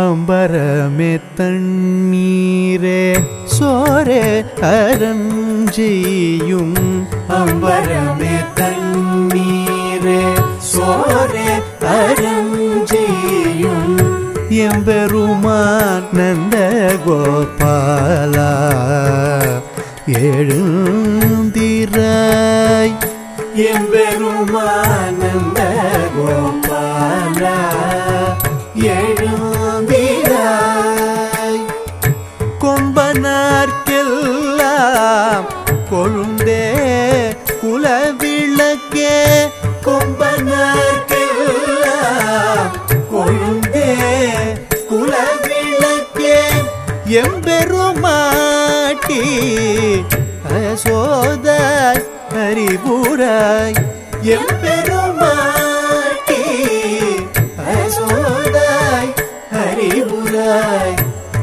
امبر میں تنر سور ارم جمبر میں تن سرجیوں پوپال ڑائی روان گوپالا کمبنا کل کڑ بل کے کمبنا کلا کل دے کل بلک کے ایم پٹی ای سو دری برائی یمرٹی سودائی ہری برائے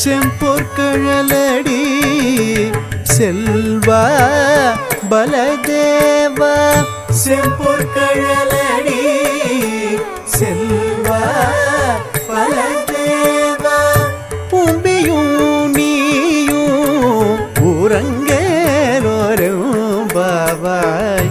سیمپور کلڑی سلوا بلدیوا سیمپور کری سلوا بلدیوا پی نو پورنگ رو بائی